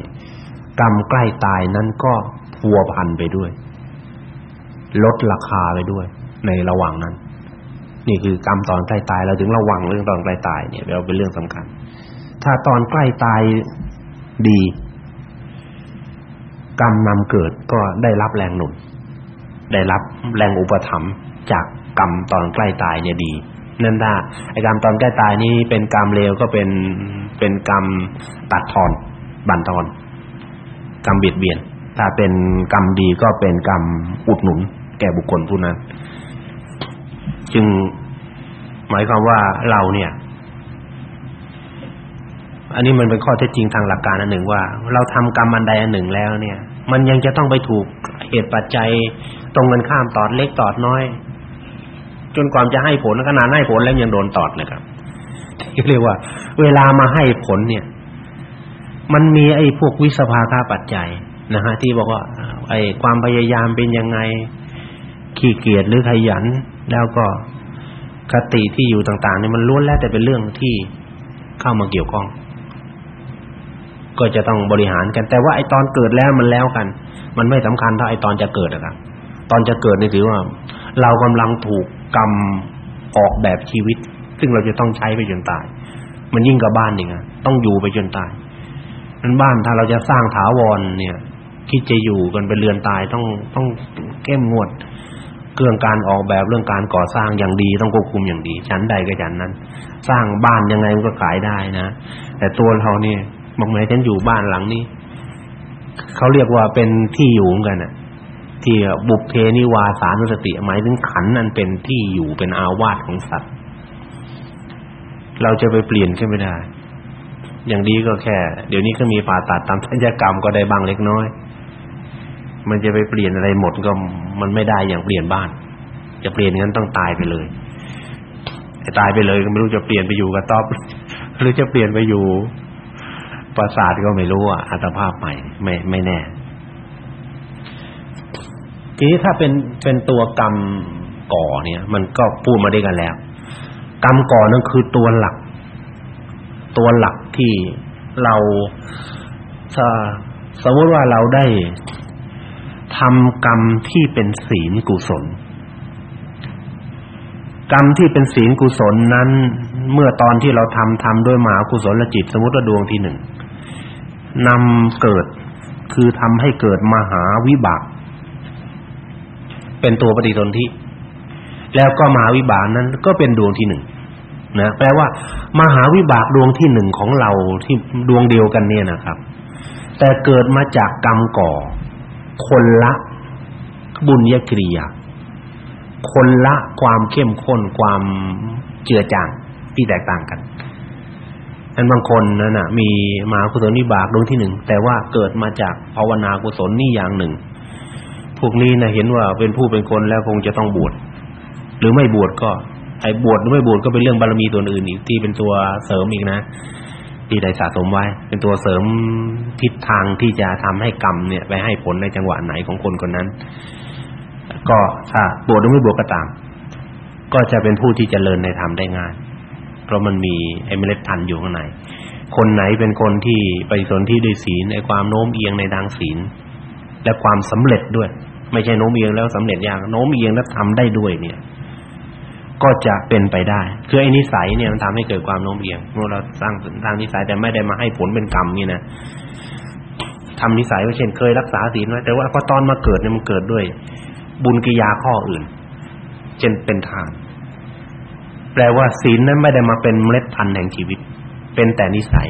กรรมใกล้ตายนั้นก็พัวพันไปด้วย ลดราคาไปด้วย ในระหว่างนั้น นี่คือกรรมตอนใกล้ตายเราถึงระวังเรื่องตอนใกล้ตายเนี่ยเราเป็นเรื่องสำคัญ ถ้าตอนใกล้ตายดี กรรมนำเกิดก็ได้รับแรงหนุน ได้รับแรงอุปถัมภ์จากกรรมตอนใกล้ตายเนี่ยดีนั่นถ้ไอ้กรรมตอนใกล้ตายนี้เป็นกรรมเลวก็เป็นเป็นกรรมตัดทอนบั่นทอน กรรมเบียดเบียน ถ้าเป็นกรรมดีก็เป็นกรรมอุดหนุน แก่บุคคลผู้นั้น จึงหมายความว่าเราเนี่ย อันนี้มันเป็นข้อเท็จจริงทางหลักการอันหนึ่งว่า เราทำกรรมอันใดอันหนึ่งแล้วเนี่ย มันยังจะต้องไปถูกเหตุปัจจัยตรงกันข้ามตอดเล็กตอดน้อย จนความจะให้ผลขนาดให้ผลแล้วยังโดนตอดเลยครับเรียกว่า เวลามาให้ผลเนี่ย มันมีไอ้พวกวิสภาคาปัจจัยนะฮะที่บอกว่า ไอ้ความพยายามเป็นยังไงขี้เกียจหรือขยัน แล้วก็คติที่อยู่ต่างๆนี่มันล้วนแล้วแต่เป็นเรื่องที่เข้ามาเกี่ยวข้อง ก็จะต้องบริหารกัน แต่ว่าไอ้ตอนเกิดแล้วมันแล้วกัน มันไม่สำคัญเท่าไอ้ตอนจะเกิดอะครับตอนจะเกิดนี่ถือว่า เรากำลังถูกกรรมออกแบบชีวิต ซึ่งเราจะต้องใช้ไปจนตาย มันยิ่งกว่าบ้านอีกอะต้องอยู่ไปจนตายนั้นบ้านถ้าเราจะสร้างถาวรเนี่ยคิดจะอยู่กันเป็นเรือนตายต้องต้องเข้มงวด เรื่องการออกแบบเรื่องการก่อสร้างอย่างดีต้องควบคุมอย่างดีชั้นใดก็ชั้นนั้น สร้างบ้านยังไงมันก็ขายได้นะ แต่ตัวเรานี่บางแม้ฉันอยู่บ้านหลังนี้เขาเรียกว่าเป็นที่อยู่กันน่ะที่บุพเพนิวาสานุสติหมายถึงขันนั้นเป็นที่อยู่เป็นอาวาสของสัตว์ เราจะไปเปลี่ยนขึ้นไม่ได้ อย่างดีก็แค่ เดี๋ยวนี้ก็มีผ่าตัดทำศัลยกรรมก็ได้บางเล็กน้อย มันจะไปเปลี่ยนอะไรหมดก็มันไม่ได้อย่างเปลี่ยนบ้าน จะเปลี่ยนงั้นต้องตายไปเลยตายไปเลยก็ไม่รู้จะเปลี่ยนไปอยู่กับต๊อบหรือจะเปลี่ยนไปอยู่ปราสาทก็ไม่รู้อะอัตภาพใหม่ไม่ไม่แน่ ทีนี้ถ้าเป็นเป็นตัวกรรมก่อเนี่ย มันก็พูดมาได้กันแล้ว กรรมก่อนั่นคือตัวหลัก ตัวหลักที่เราถ้าสมมติว่าเราได้ ทำกรรมที่เป็นศีลกุศล กรรมที่เป็นศีลกุศลนั้น เมื่อตอนที่เราทำทำด้วยมหากุศลจิต สมมติว่าดวงที่หนึ่งนำเกิดคือทำให้เกิดมหาวิบาก เป็นตัวปฏิสนธิแล้วก็มหาวิบากนั้นก็เป็นดวงที่หนึ่งนะแปลว่า มหาวิบากดวงที่หนึ่งของเราที่ดวงเดียวกันเนี่ยนะครับ แต่เกิดมาจากกรรมก่อ คนละบุญญกิริยา คนละความเข้มข้นความเจือจางที่แตกต่างกันอันบางคนนั่นน่ะ มีมหากุศลวิบากดวงที่หนึ่งแต่ว่าเกิดมาจากภาวนากุศลนี่อย่างหนึ่ง พวกนี้นะเห็นว่าเป็นผู้เป็นคนแล้วคงจะต้องบวชหรือไม่บวชก็ไอ้บวชหรือไม่บวชก็เป็นเรื่องบารมีตัวอื่นอีกที่เป็นตัวเสริมอีกนะ ที่ได้สะสมไว้ เป็นตัวเสริมทิศทางที่จะทำให้กรรมเนี่ยไปให้ผลในจังหวะไหนของคนคนนั้น ก็ถ้าบวชหรือไม่บวชก็ตาม ก็จะเป็นผู้ที่จเจริญในธรรมได้ง่ายเพราะมันมีไอ้เมล็ดพันธุ์อยู่ข้างใน คนไหนเป็นคนที่ไปสนที่ด้วยศีลในความโน้มเอียงในทางศีล และความสำเร็จด้วย ไม่ใช่โน้มเอียงแล้วสำเร็จยากโน้มเอียงแล้วทำได้ด้วยเนี่ย ก็จะเป็นไปได้ คือไอ้นิสัยเนี่ยมันทำให้เกิดความโน้มเอียงเมื่อเราสร้างสร้างนิสัยแต่ไม่ได้มาให้ผลเป็นกรรมนี่นะทำนิสัยว่าเช่นเคยรักษาศีลไว้แต่ว่าพอตอนมาเกิดเนี่ยมันเกิดด้วย บุญกิยาข้ออื่น เช่นเป็นทาน แปลว่าศีลนั้นไม่ได้มาเป็นเมล็ดพันธุ์แห่งชีวิต เป็นแต่นิสัย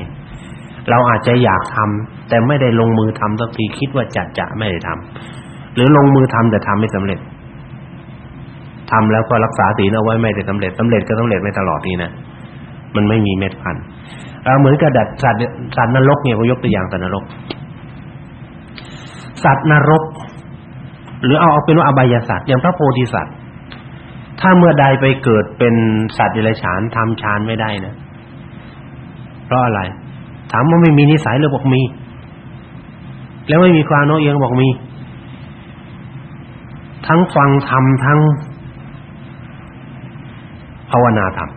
เราอาจจะอยากทำแต่ไม่ได้ลงมือทำสักทีคิดว่าจะจะไม่ได้ทำหรือลงมือทำแต่ทำไม่สำเร็จ ทำแล้วก็รักษาศีลเอาไว้ไม่ได้สำเร็จสำเร็จก็สำเร็จไม่ตลอดนี่นะมันไม่มีเม็ดพันธุ์เหมือนกับดัดสัตว์สัตว์นรกเนี่ยก็ยกตัวอย่างสัตว์นรก สัตว์นรก หรือเอาเอาเป็นว่าอบายสัตว์อย่างพระโพธิสัตว์ ถ้าเมื่อใดไปเกิดเป็นสัตว์เดรัจฉานทำฌานไม่ได้นะเพราะอะไร ถามว่าไม่มีนิสัยหรือบอกมี แล้วไม่มีความโน้เอียงบอกมี ทั้งฟังธรรมทั้งาวนาธรรม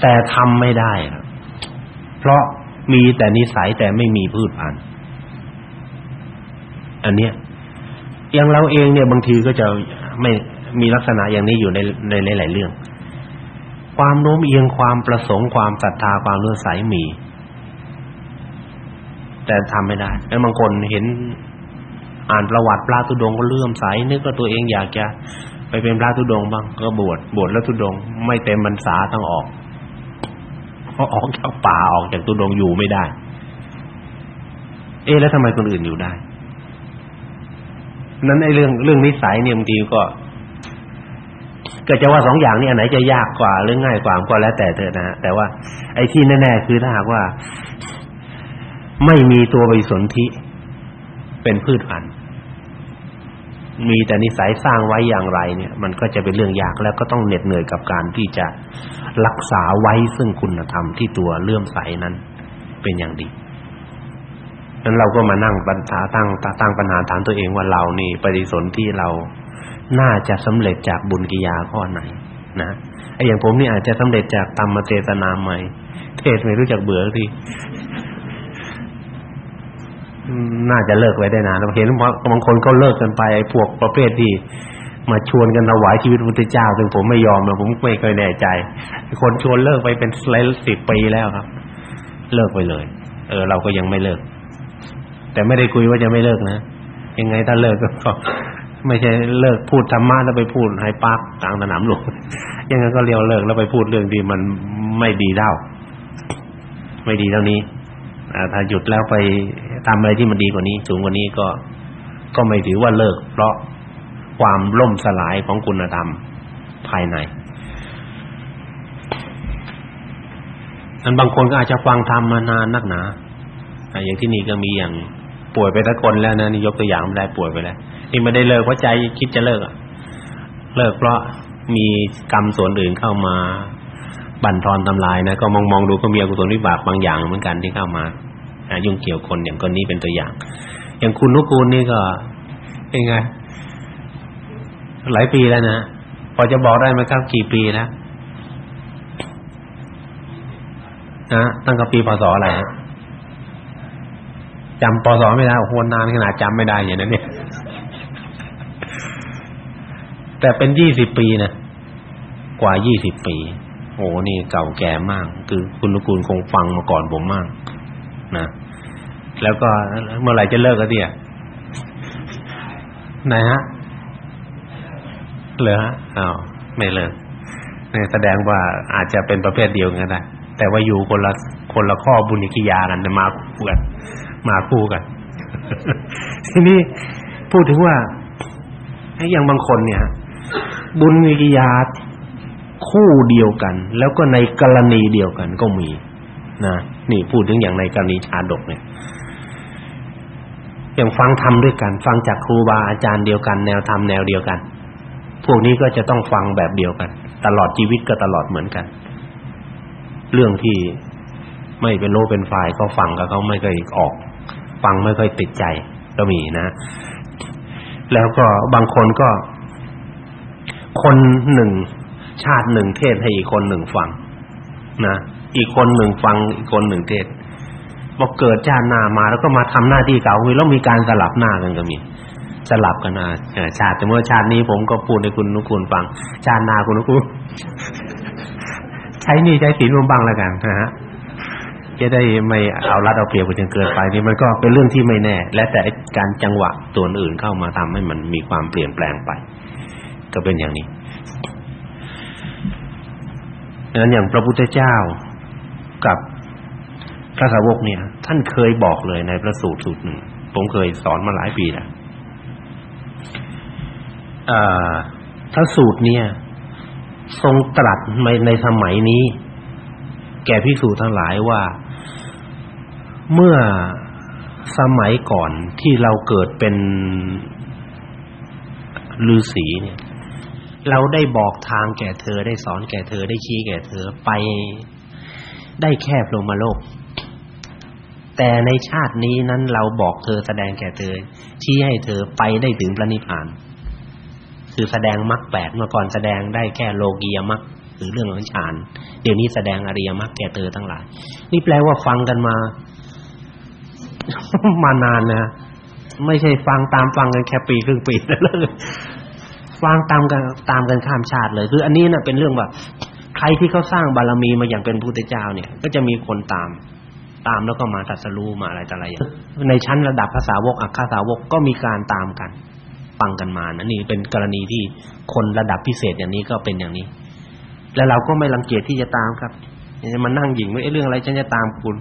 แต่ทำไม่ได้ครับเพราะมีแต่นิสัยแต่ไม่มีพืชพันธุ์อันเนี้ยอย่างเราเองเนี่ยบางทีก็จะไม่มีลักษณะอย่างนี้อยู่ในในหลายๆเรื่อง ความโน้มเอียงความประสงค์ความศรัทธาความเลื่อมใสมี แต่ทำไม่ได้แล้วบางคนเห็น อ่านประวัติพระธุดงค์ก็เลื่อมใสนึกว่าตัวเองอยากจะ ไปเป็นพระธุดงบ้างก็บวชบวชแล้วธุดงไม่เต็มพรรษาต้องออกเพราะออกจากป่าออกจากธุดงอยู่ไม่ได้ เอ๊ะแล้วทำไมคนอื่นอยู่ได้ นั้นไอ้เรื่องเรื่องนิสัยเนี่ยบางทีก็ ก็จะว่าสองอย่างนี้อันไหนจะยากกว่าหรือง่ายกว่าก็แล้วแต่เถอะนะแต่ว่า ไอ้ที่แน่ๆคือถ้าหากว่า ไม่มีตัวปฏิสนธิเป็นพืชพันธุ์ มีแต่นิสัยสร้างไว้อย่างไรเนี่ยมันก็จะเป็นเรื่องยากแล้วก็ต้องเหน็ดเหนื่อยกับการที่จะรักษาไว้ซึ่งคุณธรรมที่ตัวเลื่อมใสนั้นเป็นอย่างดีนั้นเราก็มานั่งปัญหาตั้งตั้งปัญหาถามตัวเองว่าเรานี่ปฏิสนธิเราน่าจะสำเร็จจากบุญกิยาข้อไหนนะไอ้อย่างผมนี่อาจจะสำเร็จจากธรรมเทศนาใหม่เทศไม่รู้จักเบื่อที น่าจะเลิกไว้ได้นานเห็นว่าบางคนก็เลิกกันไปพวกประเภทที่มาชวนกันถวายชีวิตพระพุทธเจ้าซึ่งผมไม่ยอมนะผมไม่เคยแน่ใจ คนชวนเลิกไปเป็นหลายสิบปีแล้วครับ เลิกไปเลย เออ เราก็ยังไม่เลิก แต่ไม่ได้คุยว่าจะไม่เลิกนะยังไงถ้าเลิกก็ไม่ใช่เลิกพูดธรรมะแล้วไปพูดให้ปากกลางสนามหลวงยังไงก็เรียกเลิกแล้วไปพูดเรื่องที่มันไม่ดีเท่าไม่ดีเท่านี้ถ้าหยุดแล้วไป ทำอะไรที่มันดีกว่านี้ สูงกว่านี้ก็ก็ไม่ถือว่าเลิก เพราะความล่มสลายของคุณธรรมภายในอันบางคนก็อาจจะฟังธรรมมานานนักหนาอย่างที่นี่ก็มีอย่างป่วยไปทั้งคนแล้วนะนี่ยกตัวอย่างไม่ได้ป่วยไปแล้วนี่ไม่ได้เลิกเพราะใจคิดจะเลิกอะเลิกเพราะมีกรรมส่วนอื่นเข้ามาบั่นทอนทำลายนะก็มองมองดูก็มีอกุศลวิบากบางอย่างเหมือนกันที่เข้ามา ยุ่งเกี่ยวคนอย่างคนนี้เป็นตัวอย่าง อย่างคุณนุกูลนี่ก็เป็นไง หลายปีแล้วนะพอจะบอกได้ไหมครับกี่ปีแล้วนะตั้งแต่ปีพศอะไรจำปศไม่ได้โอ้โหนานขนาดจำไม่ได้อย่างนั้นเนี่ยแต่เป็นยี่สิบปีนะกว่ายี่สิบปีโอ้นี่เก่าแก่มาก คือคุณนุกูลคงฟังมาก่อนผมมาก นะ แล้วก็เมื่อไหร่จะเลิกกันเนี่ยไหนฮะเหรอฮะอ้าวไม่เลิกนี่แสดงว่าอาจจะเป็นประเภทเดียวกันได้แต่ว่าอยู่คนละคนละข้อบุญกิยากันมาคู่กันมาคู่กัน ทีนี้พูดถึงว่าไอ้อย่างบางคนเนี่ย บุญวิกิยาคู่เดียวกัน แล้วก็ในกรณีเดียวกันก็มีนะนี่พูดถึงอย่างในกรณีชาดกเนี่ย อย่างฟังธรรมด้วยกัน ฟังจากครูบาอาจารย์เดียวกัน แนวธรรมแนวเดียวกัน พวกนี้ก็จะต้องฟังแบบเดียวกัน ตลอดชีวิตก็ตลอดเหมือนกัน เรื่องที่ไม่เป็นโลเป็นฝ่ายก็ฟังกับเขาไม่เคยออก ฟังไม่ค่อยติดใจก็มีนะ แล้วก็บางคนก็ คนหนึ่ง ชาติหนึ่งเทศให้อีกคนหนึ่งฟังนะอีกคนหนึ่งฟังอีกคนหนึ่งเทศ บอกเกิดชาติหน้ามาแล้วก็มาทำหน้าที่เก่าแล้วมีการสลับหน้ากันก็มีสลับกันนะชาติแต่เมื่อชาตินี้ผมก็พูดให้คุณนุกูลฟัง ชาติหน้าคุณนุกูลใช้นี่ใช้ศีลรวมบ้างแล้วกันนะฮะจะได้ไม่เอารัดเอาเปรียบกันจนเกินไปนี่มันก็เป็นเรื่องที่ไม่แน่ และแต่การจังหวะตัวอื่นเข้ามาทำให้มันมีความเปลี่ยนแปลงไป ก็เป็นอย่างนี้ดังนั้นอย่างพระพุทธเจ้ากับ พระสาวกเนี่ย ท่านเคยบอกเลยในพระสูตรสูตรหนึ่ง ผมเคยสอนมาหลายปีแล้วอ่าพระสูตรเนี่ย ทรงตรัสในในสมัยนี้ แก่ภิกษุทั้งหลายว่า เมื่อสมัยก่อนที่เราเกิดเป็นฤาษีเนี่ย เราได้บอกทางแก่เธอได้สอนแก่เธอได้ชี้แก่เธอไปได้แคบลงมาโลก แต่ในชาตินี้นั้นเราบอกเธอแสดงแก่เธอชี้ให้เธอไปได้ถึงพระนิพพาน คือแสดงมรรคแปดเมื่อก่อนแสดงได้แค่โลกียมรรคหรือเรื่องของฌานเดี๋ยวนี้แสดงอริยมรรคแก่เธอทั้งหลาย นี่แปลว่าฟังกันมา มานานนะไม่ใช่ฟังตามฟังกันแค่ปีครึ่งปีแล้วฟังตามกันตามกันข้ามชาติเลย คืออันนี้น่ะเป็นเรื่องแบบใครที่เขาสร้างบารมีมาอย่างเป็นพุทธเจ้าเนี่ย ก็จะมีคนตาม ตามแล้วก็มาตรัสรู้มาอะไรต่ออะไรอย่างในชั้นระดับภาษาวกอัคคาสาวกก็มีการตามกันฟังกันมานะนี่เป็นกรณีที่คนระดับพิเศษอย่างนี้ก็เป็นอย่างนี้ แล้วเราก็ไม่รังเกียจที่จะตามครับมานั่งหยิ่งว่าเรื่องอะไรฉันจะตามคุณ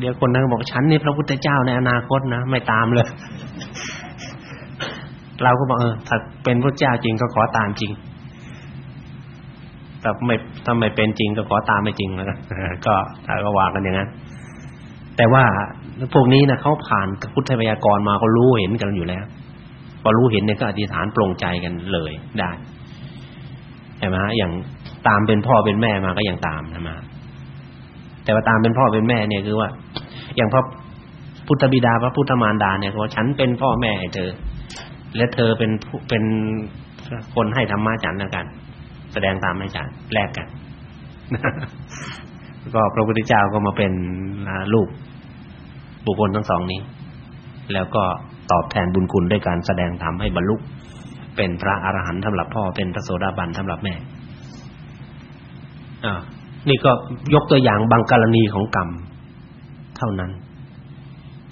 เดี๋ยวคนนั้นบอกฉันนี่พระพุทธเจ้าในอนาคตนะไม่ตามเลย เราก็บอกเออถ้าเป็นพระเจ้าจริงก็ขอตามจริง แต่ไม่ถ้าไม่เป็นจริงก็ขอตามไม่จริงแล้วก็ถ้าก็ว่ากันอย่างนั้นแต่ว่าพวกนี้นะเขาผ่านพุทธพยากรมาก็รู้เห็นกันอยู่แล้วพอรู้เห็นเนี่ยก็อธิษฐานปรงใจกันเลยได้ใช่ไหมอย่างตามเป็นพ่อเป็นแม่มาก็ยังตามนะมาแต่ว่าตามเป็นพ่อเป็นแม่เนี่ยคือว่า อย่างพระพุทธบิดาพระพุทธมารดาเนี่ยเขาฉันเป็นพ่อแม่ให้เธอ และเธอเป็นเป็นคนให้ธรรมะฉันแล้วกัน แสดงตามให้ฉันแลกกันก็พระพุทธเจ้าก็มาเป็นลูกบุคคลทั้งสองนี้ แล้วก็ตอบแทนบุญคุณด้วยการแสดงธรรมให้บรรลุเป็นพระอรหันต์สำหรับพ่อเป็นพระโสดาบันสำหรับแม่อ่านี่ก็ยกตัวอย่างบางกรณีของกรรม เท่านั้น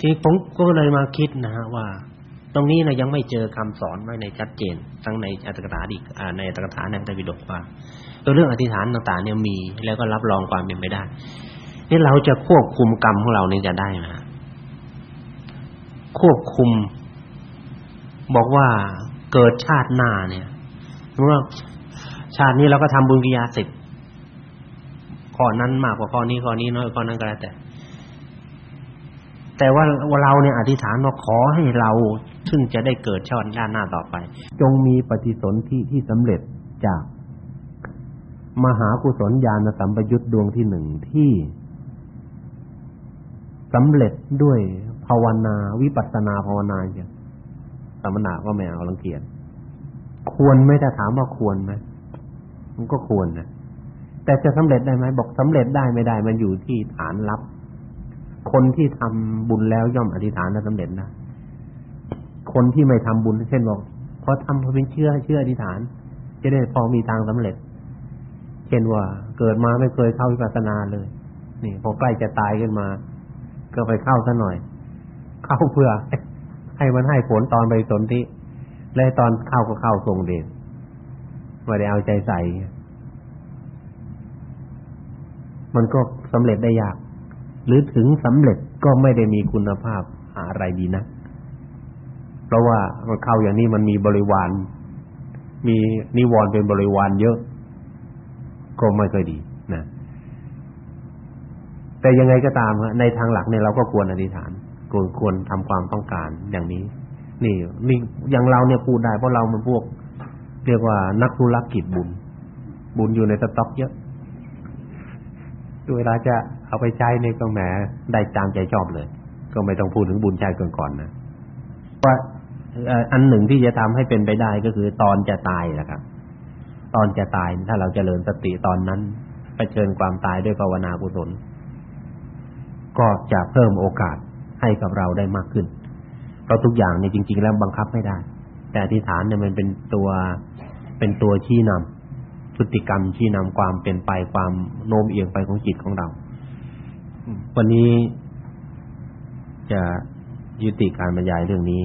ที่ผมก็เลยมาคิดนะฮะว่า ตรงนี้นะยังไม่เจอคำสอนไว้ในชัดเจนทั้งในอัตถกถาอีกในอัตถกถาในพระวิดกว่าเรื่องอธิษฐานต่างๆเนี่ยมีแล้วก็รับรองความเป็นไปได้นี่เราจะควบคุมกรรมของเราเนี่ยจะได้ไหมควบคุม บอกว่าเกิดชาติหน้าเนี่ยว่าชาตินี้เราก็ทำบุญกิยาสิบข้อนั้นมากกว่าข้อนี้ข้อนี้น้อยกว่าข้อนั้นก็แล้วแต่ แต่ว่าเราเนี่ยอธิษฐานว่าขอให้เรา ซึ่งจะได้เกิดชาติหน้าต่อไป จงมีปฏิสนธิที่สำเร็จจาก มหากุศลญาณสัมปยุตดวงที่หนึ่งที่สำเร็จด้วยภาวนาวิปัสสนาภาวนาอย่างสมณะก็ไม่เอารังเกียจควรไหมถ้าถามว่าควรไหมมันก็ควรนะแต่จะสำเร็จได้ไหมบอกสำเร็จได้ไม่ได้ มันอยู่ที่ฐานรับ คนที่ทำบุญแล้วย่อมอธิษฐานแล้วสำเร็จนะคนที่ไม่ทำบุญเช่นบอกพอทำพอเป็นเชื่อเชื่ออธิษฐาน จะได้พอมีทางสำเร็จ เช่นว่าเกิดมาไม่เคยเข้าวิปัสสนาเลย นี่พอใกล้จะตายขึ้นมา ก็ไปเข้าซะหน่อย เข้าเพื่อให้มันให้ผลตอนไปสนธิและตอนเข้าก็เข้าทรงเดชไม่ได้เอาใจใส่ มันก็สำเร็จได้ยาก หรือถึงสำเร็จก็ไม่ได้มีคุณภาพอะไรดีนะ เพราะว่าเข้าอย่างนี้มันมีบริวาร มีนิวรณ์เป็นบริวารเยอะ ก็ไม่ค่อยดีนะแต่ยังไงก็ตามในทางหลักเนี่ยเราก็ควรอธิษฐานควรควรทำความต้องการอย่างนี้ นี่นี่อย่างเราเนี่ยพูดได้เพราะเรามันพวก เรียกว่านักธุรกิจบุญ บุญอยู่ในสต็อกเยอะเวลาจะ เอาไปใช้ในก็แหมได้ตามใจชอบเลย ก็ไม่ต้องพูดถึงบุญช้ก่อนก่อนนะว่าอันหนึ่งที่จะทำให้เป็นไปได้ก็คือตอนจะตายแหละครับ ตอนจะตายถ้าเราจเจริญสติตอนนั้นไปเชิญความตายด้วยภาวนากุศลก็จะเพิ่มโอกาสให้กับเราได้มากขึ้น เพราะทุกอย่างเนี่ยจริง ๆ แล้วบังคับไม่ได้ แต่อธิษฐานเนี่ยมันเป็นตัวเป็นตัวชี้นำพฤติกรรมชี้นำความเป็นไปความโน้มเอียงไปของจิตของเรา วันนี้จะยุติการบรรยายเรื่องนี้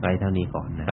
ไว้เท่านี้ก่อนนะ